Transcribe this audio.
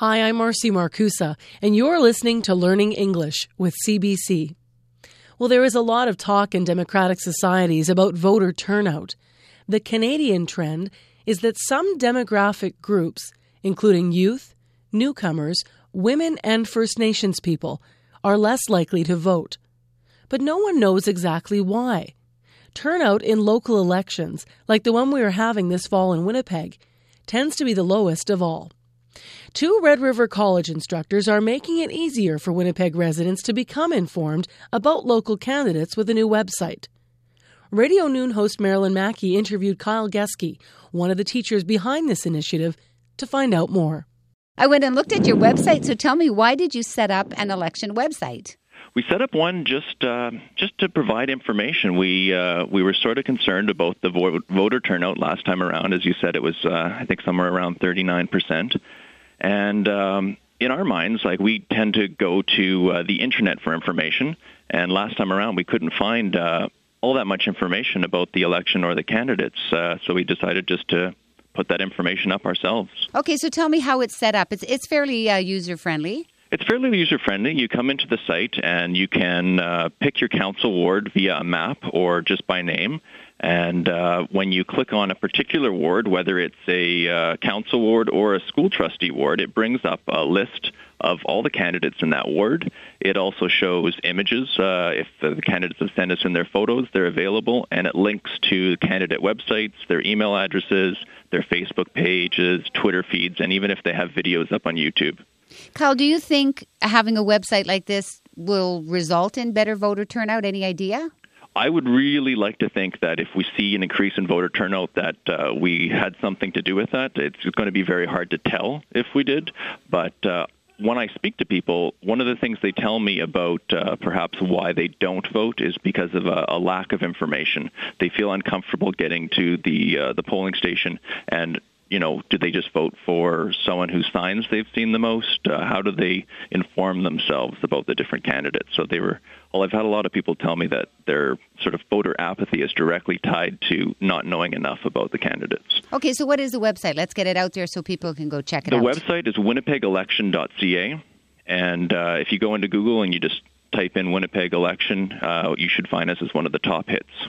Hi, I'm Marcy Markusa, and you're listening to Learning English with CBC. Well, there is a lot of talk in democratic societies about voter turnout. The Canadian trend is that some demographic groups, including youth, newcomers, women, and First Nations people, are less likely to vote. But no one knows exactly why. Turnout in local elections, like the one we are having this fall in Winnipeg, tends to be the lowest of all. Two Red River College instructors are making it easier for Winnipeg residents to become informed about local candidates with a new website. Radio Noon host Marilyn Mackey interviewed Kyle Geske, one of the teachers behind this initiative, to find out more. I went and looked at your website, so tell me, why did you set up an election website? We set up one just uh, just to provide information. We uh, we were sort of concerned about the vo- voter turnout last time around. As you said, it was uh, I think somewhere around 39 percent. And um, in our minds, like we tend to go to uh, the internet for information. And last time around, we couldn't find uh, all that much information about the election or the candidates. Uh, so we decided just to put that information up ourselves. Okay, so tell me how it's set up. It's it's fairly uh, user friendly. It's fairly user friendly. You come into the site and you can uh, pick your council ward via a map or just by name. And uh, when you click on a particular ward, whether it's a uh, council ward or a school trustee ward, it brings up a list of all the candidates in that ward. It also shows images. Uh, if the candidates have sent us in their photos, they're available, and it links to candidate websites, their email addresses, their Facebook pages, Twitter feeds, and even if they have videos up on YouTube. Kyle, do you think having a website like this will result in better voter turnout? Any idea? I would really like to think that if we see an increase in voter turnout, that uh, we had something to do with that. It's going to be very hard to tell if we did, but. Uh, when I speak to people, one of the things they tell me about uh, perhaps why they don't vote is because of a, a, lack of information. They feel uncomfortable getting to the uh, the polling station and you know, do they just vote for someone whose signs they've seen the most? Uh, how do they inform themselves about the different candidates? So they were. Well, I've had a lot of people tell me that their sort of voter apathy is directly tied to not knowing enough about the candidates. Okay, so what is the website? Let's get it out there so people can go check it the out. The website is winnipegelection.ca, and uh, if you go into Google and you just type in Winnipeg election, uh, you should find us as one of the top hits.